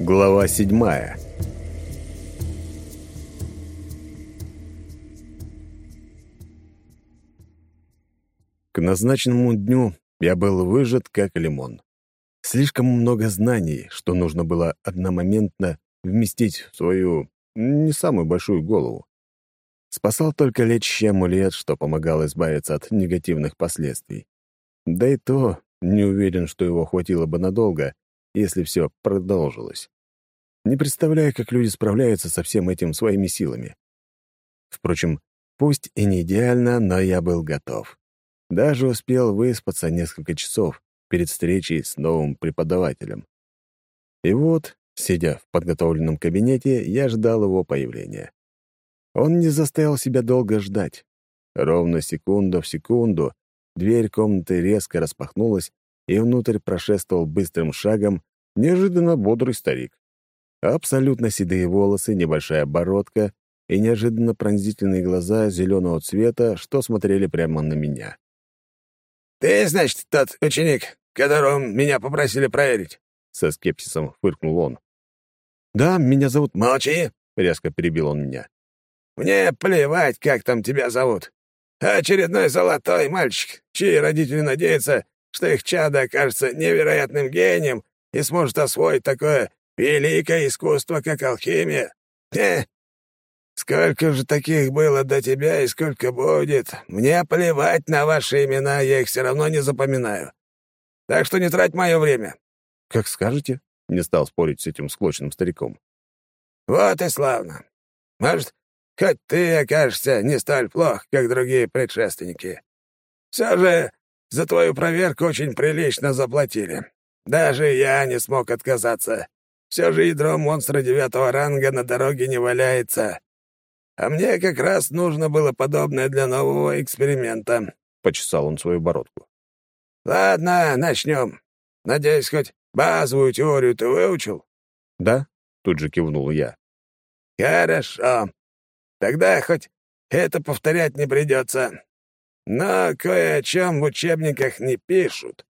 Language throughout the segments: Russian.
Глава седьмая. К назначенному дню я был выжат как лимон. Слишком много знаний, что нужно было одномоментно вместить в свою не самую большую голову. Спасал только лечащий амулет, что помогал избавиться от негативных последствий. Да и то не уверен, что его хватило бы надолго, если все продолжилось. Не представляю, как люди справляются со всем этим своими силами. Впрочем, пусть и не идеально, но я был готов. Даже успел выспаться несколько часов перед встречей с новым преподавателем. И вот, сидя в подготовленном кабинете, я ждал его появления. Он не заставил себя долго ждать. Ровно секунду в секунду дверь комнаты резко распахнулась, и внутрь прошествовал быстрым шагом неожиданно бодрый старик. Абсолютно седые волосы, небольшая бородка и неожиданно пронзительные глаза зеленого цвета, что смотрели прямо на меня. «Ты, значит, тот ученик, которого меня попросили проверить?» Со скепсисом фыркнул он. «Да, меня зовут...» «Молчи!» — резко перебил он меня. Мне плевать, как там тебя зовут. Очередной золотой мальчик, чьи родители надеются, что их чадо окажется невероятным гением и сможет освоить такое великое искусство, как алхимия. Э, сколько же таких было до тебя и сколько будет. Мне плевать на ваши имена, я их все равно не запоминаю. Так что не трать мое время. Как скажете, не стал спорить с этим склочным стариком. Вот и славно. Может, хоть ты окажешься не столь плох, как другие предшественники. Все же за твою проверку очень прилично заплатили. Даже я не смог отказаться. Все же ядро монстра девятого ранга на дороге не валяется. А мне как раз нужно было подобное для нового эксперимента. Почесал он свою бородку. Ладно, начнем. Надеюсь, хоть базовую теорию ты выучил? Да, тут же кивнул я. Хорошо. Тогда хоть это повторять не придется. Но кое о чем в учебниках не пишут.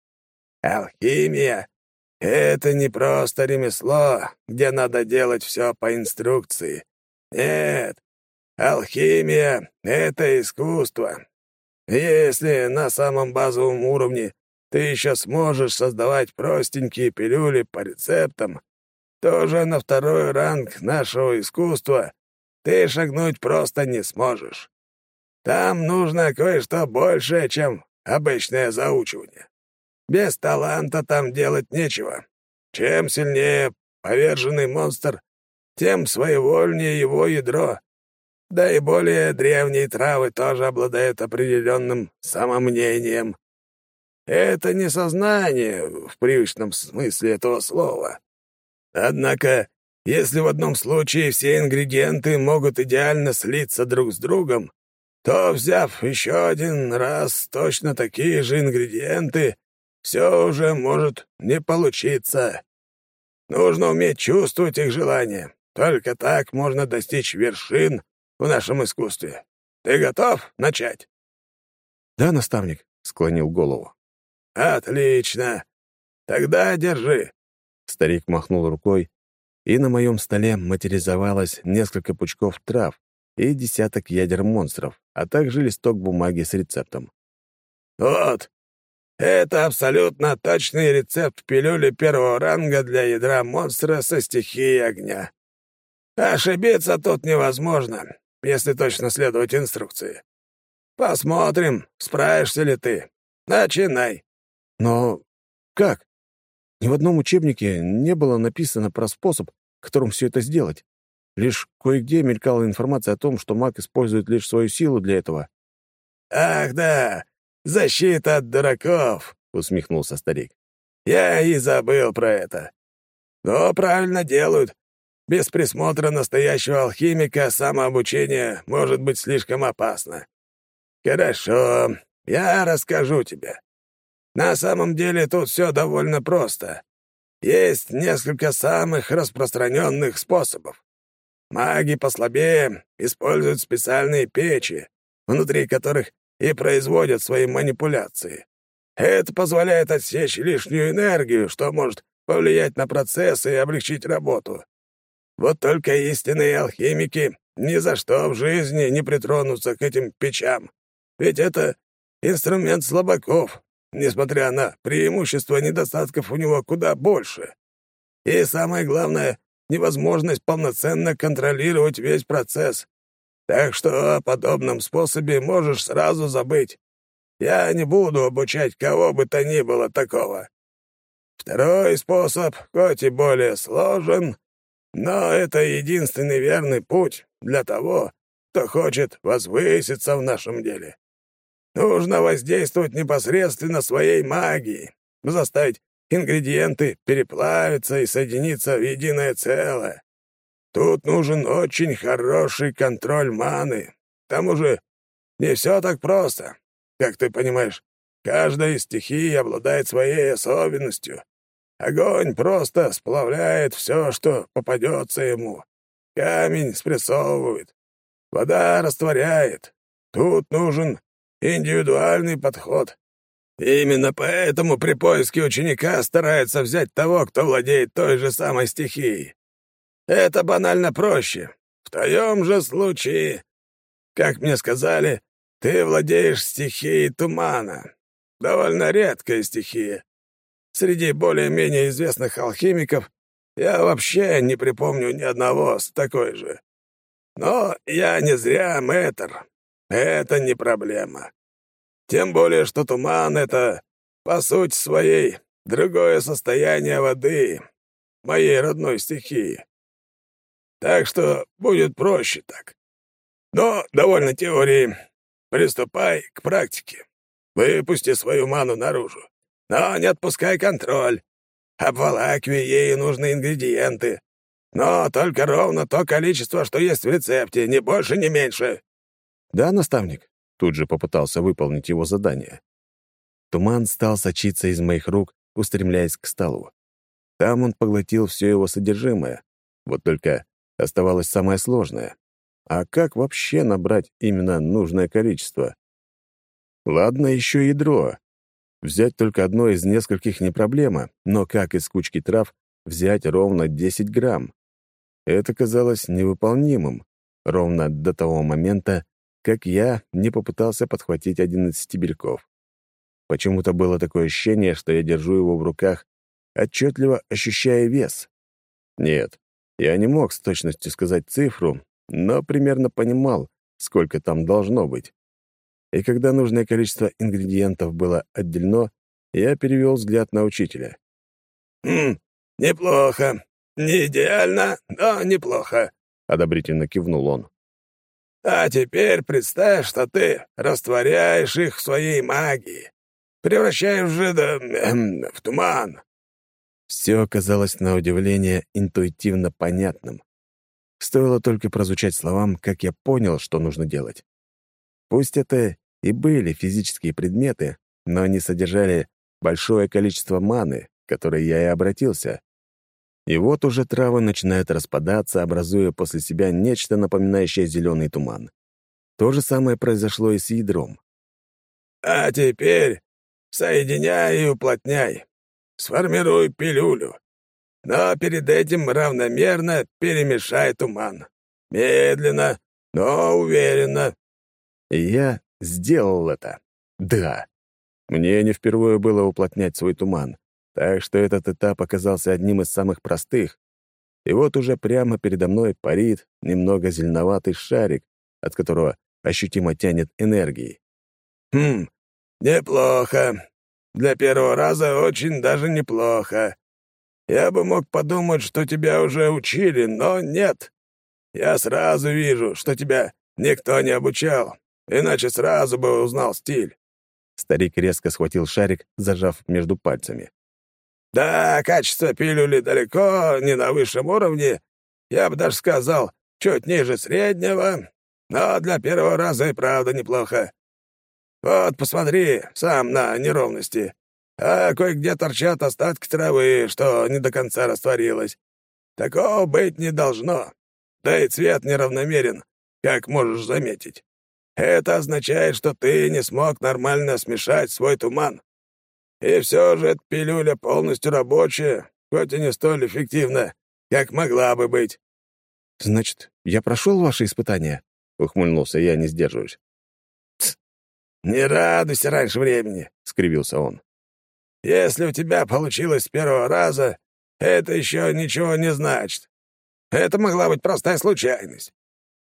Алхимия — это не просто ремесло, где надо делать все по инструкции. Нет, алхимия — это искусство. Если на самом базовом уровне ты еще сможешь создавать простенькие пилюли по рецептам, то же на второй ранг нашего искусства ты шагнуть просто не сможешь. Там нужно кое-что большее, чем обычное заучивание. Без таланта там делать нечего. Чем сильнее поверженный монстр, тем своевольнее его ядро. Да и более древние травы тоже обладают определенным самомнением. Это не сознание в привычном смысле этого слова. Однако если в одном случае все ингредиенты могут идеально слиться друг с другом, то, взяв еще один раз точно такие же ингредиенты, все уже может не получиться. Нужно уметь чувствовать их желания. Только так можно достичь вершин в нашем искусстве. Ты готов начать?» «Да, наставник», — склонил голову. «Отлично. Тогда держи». Старик махнул рукой, и на моем столе материализовалось несколько пучков трав и десяток ядер монстров, а также листок бумаги с рецептом. «Вот, это абсолютно точный рецепт пилюли первого ранга для ядра монстра со стихией огня. Ошибиться тут невозможно, если точно следовать инструкции. Посмотрим, справишься ли ты. Начинай». «Но как?» Ни в одном учебнике не было написано про способ, которым все это сделать. Лишь кое-где мелькала информация о том, что маг использует лишь свою силу для этого. «Ах да, защита от дураков!» — усмехнулся старик. «Я и забыл про это. Но правильно делают. Без присмотра настоящего алхимика самообучение может быть слишком опасно. Хорошо, я расскажу тебе. На самом деле тут все довольно просто. Есть несколько самых распространенных способов. Маги послабее используют специальные печи, внутри которых и производят свои манипуляции. Это позволяет отсечь лишнюю энергию, что может повлиять на процессы и облегчить работу. Вот только истинные алхимики ни за что в жизни не притронутся к этим печам. Ведь это инструмент слабаков, несмотря на преимущества недостатков у него куда больше. И самое главное — невозможность полноценно контролировать весь процесс. Так что о подобном способе можешь сразу забыть. Я не буду обучать кого бы то ни было такого. Второй способ, хоть и более сложен, но это единственный верный путь для того, кто хочет возвыситься в нашем деле. Нужно воздействовать непосредственно своей магией, заставить ингредиенты переплавиться и соединиться в единое целое. Тут нужен очень хороший контроль маны. К тому же не все так просто. Как ты понимаешь, каждая из стихий обладает своей особенностью. Огонь просто сплавляет все, что попадется ему. Камень спрессовывает. Вода растворяет. Тут нужен индивидуальный подход. Именно поэтому при поиске ученика стараются взять того, кто владеет той же самой стихией. Это банально проще. В твоем же случае, как мне сказали, ты владеешь стихией тумана. Довольно редкая стихия. Среди более-менее известных алхимиков я вообще не припомню ни одного с такой же. Но я не зря мэтр. Это не проблема. Тем более, что туман — это, по сути своей, другое состояние воды, моей родной стихии. Так что будет проще так. Но довольно теории. Приступай к практике. Выпусти свою ману наружу. Но не отпускай контроль. Обволакивай ею нужные ингредиенты. Но только ровно то количество, что есть в рецепте, ни больше, ни меньше. Да, наставник? Тут же попытался выполнить его задание. Туман стал сочиться из моих рук, устремляясь к столу. Там он поглотил все его содержимое. Вот только оставалось самое сложное. А как вообще набрать именно нужное количество? Ладно, еще ядро. Взять только одно из нескольких не проблема, но как из кучки трав взять ровно 10 грамм? Это казалось невыполнимым, ровно до того момента, как я не попытался подхватить один из стебельков. Почему-то было такое ощущение, что я держу его в руках, отчетливо ощущая вес. Нет, я не мог с точностью сказать цифру, но примерно понимал, сколько там должно быть. И когда нужное количество ингредиентов было отделено, я перевел взгляд на учителя. «Хм, неплохо. Не идеально, но неплохо», — одобрительно кивнул он. А теперь представь, что ты растворяешь их в своей магии, превращаешь же да, эм, в туман. Все оказалось на удивление интуитивно понятным. Стоило только прозвучать словам, как я понял, что нужно делать. Пусть это и были физические предметы, но они содержали большое количество маны, к которой я и обратился. И вот уже травы начинают распадаться, образуя после себя нечто напоминающее зеленый туман. То же самое произошло и с ядром. «А теперь соединяй и уплотняй. Сформируй пилюлю. Но перед этим равномерно перемешай туман. Медленно, но уверенно». И я сделал это. Да. Мне не впервые было уплотнять свой туман. Так что этот этап оказался одним из самых простых. И вот уже прямо передо мной парит немного зеленоватый шарик, от которого ощутимо тянет энергией. «Хм, неплохо. Для первого раза очень даже неплохо. Я бы мог подумать, что тебя уже учили, но нет. Я сразу вижу, что тебя никто не обучал, иначе сразу бы узнал стиль». Старик резко схватил шарик, зажав между пальцами. Да, качество пилюли далеко не на высшем уровне, я бы даже сказал, чуть ниже среднего, но для первого раза и правда неплохо. Вот, посмотри сам на неровности. А кое-где торчат остатки травы, что не до конца растворилось. Такого быть не должно. Да и цвет неравномерен, как можешь заметить. Это означает, что ты не смог нормально смешать свой туман. И все же эта пилюля полностью рабочая, хоть и не столь эффективно, как могла бы быть». «Значит, я прошел ваши испытания?» — ухмыльнулся я, не сдерживаясь. «Не радуйся раньше времени», — скривился он. «Если у тебя получилось с первого раза, это еще ничего не значит. Это могла быть простая случайность.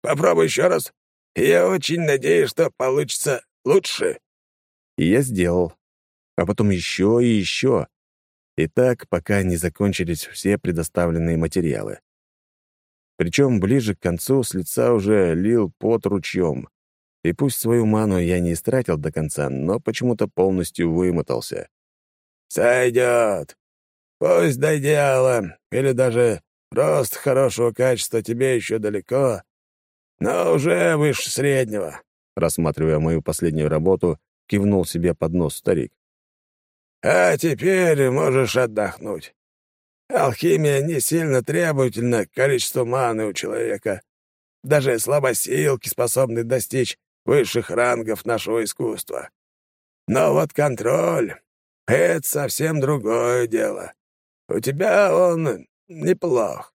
Попробуй еще раз. Я очень надеюсь, что получится лучше». И я сделал. А потом еще и еще. И так, пока не закончились все предоставленные материалы. Причем ближе к концу с лица уже лил пот ручьем. И пусть свою ману я не истратил до конца, но почему-то полностью вымотался. «Сойдет. Пусть до идеала, или даже просто хорошего качества тебе еще далеко, но уже выше среднего», рассматривая мою последнюю работу, кивнул себе под нос старик. «А теперь можешь отдохнуть. Алхимия не сильно требовательна к количеству маны у человека. Даже слабосилки способны достичь высших рангов нашего искусства. Но вот контроль — это совсем другое дело. У тебя он неплох.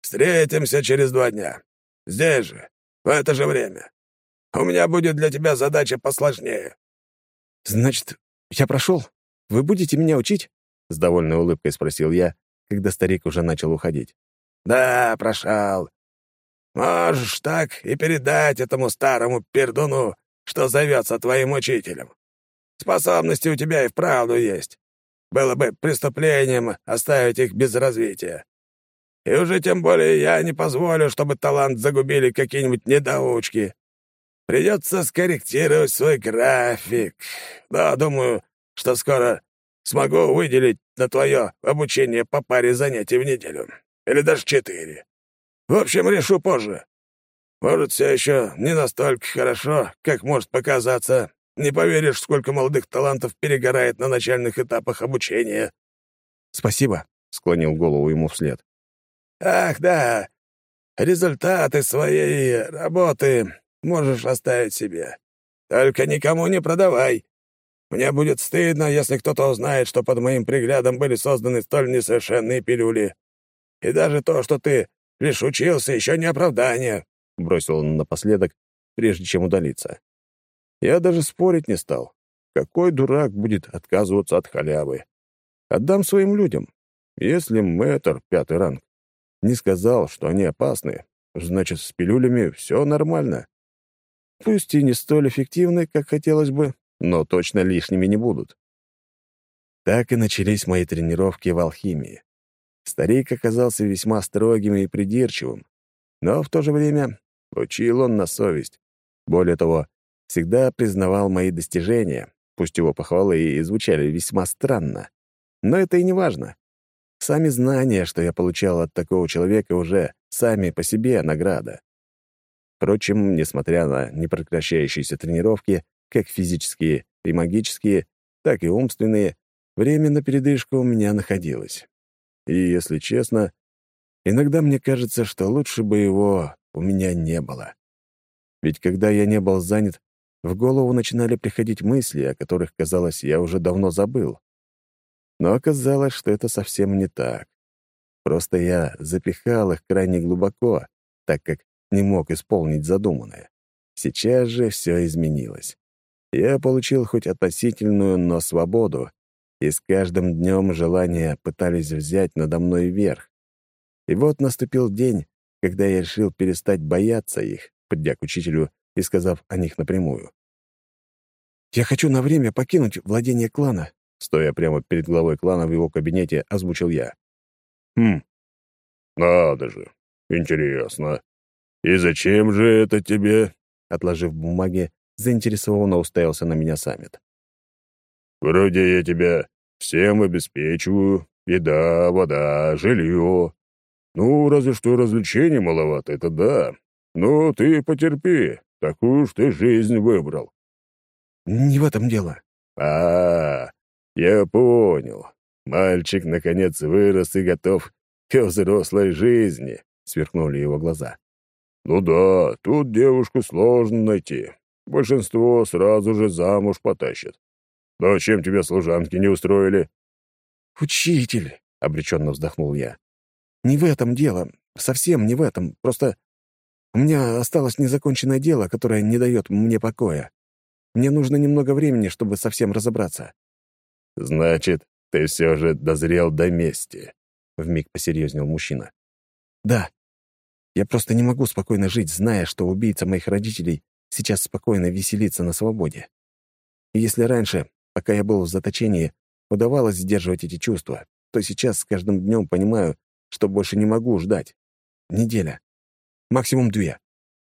Встретимся через два дня. Здесь же, в это же время. У меня будет для тебя задача посложнее». «Значит, я прошел? Вы будете меня учить?» — с довольной улыбкой спросил я, когда старик уже начал уходить. «Да, прошел. Можешь так и передать этому старому пердуну, что зовется твоим учителем. Способности у тебя и вправду есть. Было бы преступлением оставить их без развития. И уже тем более я не позволю, чтобы талант загубили какие-нибудь недоучки. Придется скорректировать свой график. Да, думаю, что скоро смогу выделить на твое обучение по паре занятий в неделю. Или даже четыре. В общем, решу позже. Может, все еще не настолько хорошо, как может показаться. Не поверишь, сколько молодых талантов перегорает на начальных этапах обучения». «Спасибо», — склонил голову ему вслед. «Ах, да. Результаты своей работы можешь оставить себе. Только никому не продавай. Мне будет стыдно, если кто-то узнает, что под моим приглядом были созданы столь несовершенные пилюли. И даже то, что ты Лишь учился, еще не оправдание», — бросил он напоследок, прежде чем удалиться. Я даже спорить не стал. Какой дурак будет отказываться от халявы? Отдам своим людям. Если мэтр, пятый ранг, не сказал, что они опасны, значит, с пилюлями все нормально. Пусть и не столь эффективны, как хотелось бы, но точно лишними не будут. Так и начались мои тренировки в алхимии. Старик оказался весьма строгим и придирчивым, но в то же время учил он на совесть. Более того, всегда признавал мои достижения, пусть его похвалы и звучали весьма странно. Но это и не важно. Сами знания, что я получал от такого человека, уже сами по себе награда. Впрочем, несмотря на непрекращающиеся тренировки, как физические и магические, так и умственные, время на передышку у меня находилось. И, если честно, иногда мне кажется, что лучше бы его у меня не было. Ведь когда я не был занят, в голову начинали приходить мысли, о которых, казалось, я уже давно забыл. Но оказалось, что это совсем не так. Просто я запихал их крайне глубоко, так как не мог исполнить задуманное. Сейчас же все изменилось. Я получил хоть относительную, но свободу, и с каждым днем желания пытались взять надо мной верх. И вот наступил день, когда я решил перестать бояться их, придя к учителю и сказав о них напрямую. «Я хочу на время покинуть владение клана», стоя прямо перед главой клана в его кабинете, озвучил я. «Хм, надо же, интересно. И зачем же это тебе?» Отложив бумаги, заинтересованно уставился на меня саммит. Вроде я тебя всем обеспечиваю. Еда, вода, жилье. Ну, разве что развлечений маловато, это да. Но ты потерпи, такую уж ты жизнь выбрал. Не в этом дело. А, -а, -а я понял. Мальчик, наконец, вырос и готов к взрослой жизни, сверкнули его глаза. Ну да, тут девушку сложно найти. Большинство сразу же замуж потащат. «Но чем тебя служанки не устроили?» «Учитель, — обреченно вздохнул я. «Не в этом дело. Совсем не в этом. Просто у меня осталось незаконченное дело, которое не дает мне покоя. Мне нужно немного времени, чтобы совсем разобраться». «Значит, ты все же дозрел до мести», — вмиг посерьезнел мужчина. «Да. Я просто не могу спокойно жить, зная, что убийца моих родителей сейчас спокойно веселится на свободе. И если раньше, пока я был в заточении, удавалось сдерживать эти чувства, то сейчас с каждым днем понимаю, что больше не могу ждать. Неделя. Максимум две.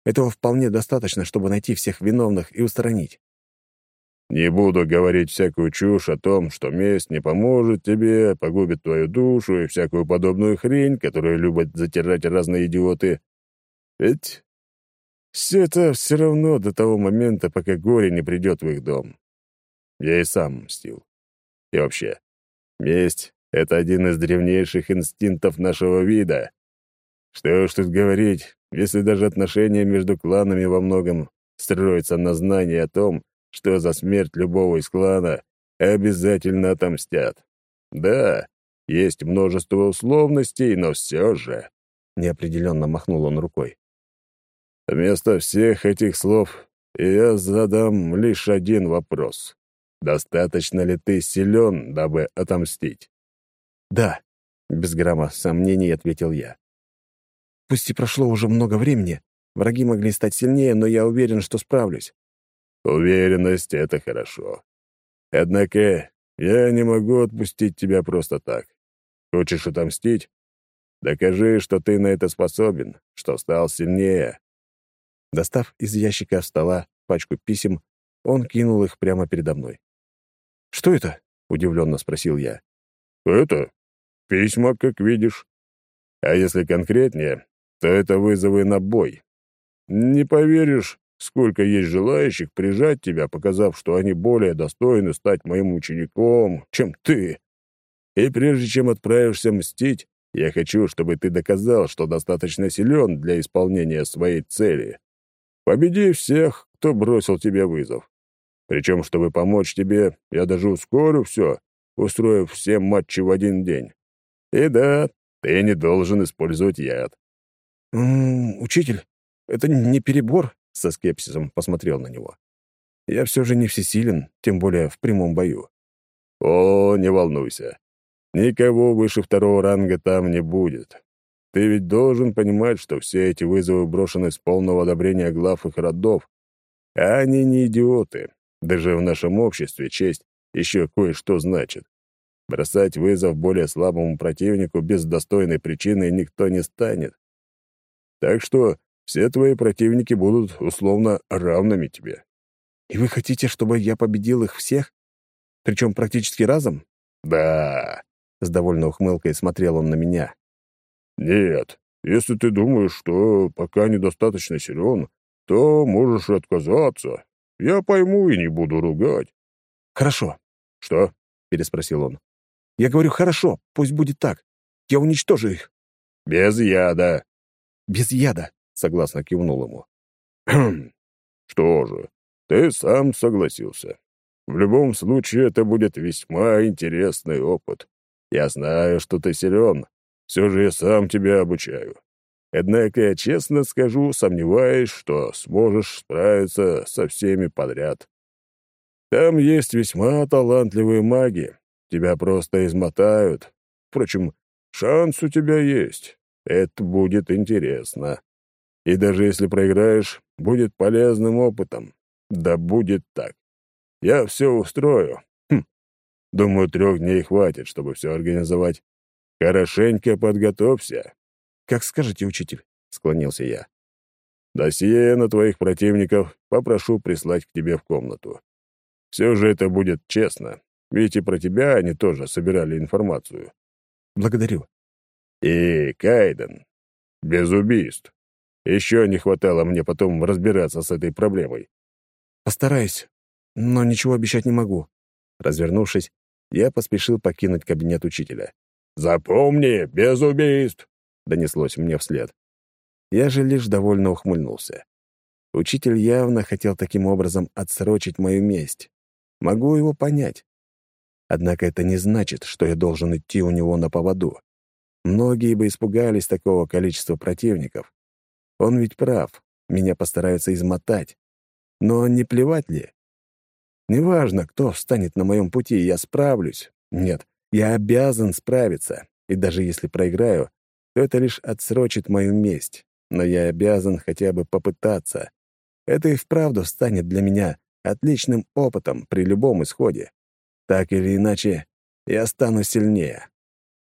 Этого вполне достаточно, чтобы найти всех виновных и устранить. Не буду говорить всякую чушь о том, что месть не поможет тебе, погубит твою душу и всякую подобную хрень, которую любят затирать разные идиоты. Ведь все это все равно до того момента, пока горе не придет в их дом. Я и сам мстил. И вообще, месть — это один из древнейших инстинктов нашего вида. Что уж тут говорить, если даже отношения между кланами во многом строятся на знании о том, что за смерть любого из клана обязательно отомстят. Да, есть множество условностей, но все же...» Неопределенно махнул он рукой. «Вместо всех этих слов я задам лишь один вопрос. Достаточно ли ты силен, дабы отомстить?» «Да», — без грамма сомнений ответил я. «Пусть и прошло уже много времени, враги могли стать сильнее, но я уверен, что справлюсь. Уверенность — это хорошо. Однако я не могу отпустить тебя просто так. Хочешь отомстить? Докажи, что ты на это способен, что стал сильнее». Достав из ящика стола пачку писем, он кинул их прямо передо мной. «Что это?» — удивленно спросил я. «Это письма, как видишь. А если конкретнее, то это вызовы на бой. Не поверишь, Сколько есть желающих прижать тебя, показав, что они более достойны стать моим учеником, чем ты. И прежде чем отправишься мстить, я хочу, чтобы ты доказал, что достаточно силен для исполнения своей цели. Победи всех, кто бросил тебе вызов. Причем, чтобы помочь тебе, я даже ускорю все, устроив все матчи в один день. И да, ты не должен использовать яд. «М -м, «Учитель, это не перебор?» со скепсисом посмотрел на него. «Я все же не всесилен, тем более в прямом бою». «О, не волнуйся. Никого выше второго ранга там не будет. Ты ведь должен понимать, что все эти вызовы брошены с полного одобрения глав их родов. А они не идиоты. Даже в нашем обществе честь еще кое-что значит. Бросать вызов более слабому противнику без достойной причины никто не станет. Так что все твои противники будут условно равными тебе. И вы хотите, чтобы я победил их всех? Причем практически разом? Да. С довольной ухмылкой смотрел он на меня. Нет. Если ты думаешь, что пока недостаточно силен, то можешь отказаться. Я пойму и не буду ругать. Хорошо. Что? Переспросил он. Я говорю, хорошо, пусть будет так. Я уничтожу их. Без яда. Без яда согласно кивнул ему. «Хм, что же, ты сам согласился. В любом случае, это будет весьма интересный опыт. Я знаю, что ты силен, все же я сам тебя обучаю. Однако честно скажу, сомневаюсь, что сможешь справиться со всеми подряд. Там есть весьма талантливые маги, тебя просто измотают. Впрочем, шанс у тебя есть. Это будет интересно. И даже если проиграешь, будет полезным опытом. Да будет так. Я все устрою. Хм. Думаю, трех дней хватит, чтобы все организовать. Хорошенько подготовься. Как скажете, учитель, — склонился я. Досье на твоих противников попрошу прислать к тебе в комнату. Все же это будет честно, ведь и про тебя они тоже собирали информацию. Благодарю. И Кайден. Без убийств. Еще не хватало мне потом разбираться с этой проблемой. Постараюсь, но ничего обещать не могу. Развернувшись, я поспешил покинуть кабинет учителя. «Запомни, без убийств!» — донеслось мне вслед. Я же лишь довольно ухмыльнулся. Учитель явно хотел таким образом отсрочить мою месть. Могу его понять. Однако это не значит, что я должен идти у него на поводу. Многие бы испугались такого количества противников. Он ведь прав, меня постараются измотать. Но не плевать ли? Неважно, кто встанет на моем пути, я справлюсь. Нет, я обязан справиться. И даже если проиграю, то это лишь отсрочит мою месть. Но я обязан хотя бы попытаться. Это и вправду станет для меня отличным опытом при любом исходе. Так или иначе, я стану сильнее.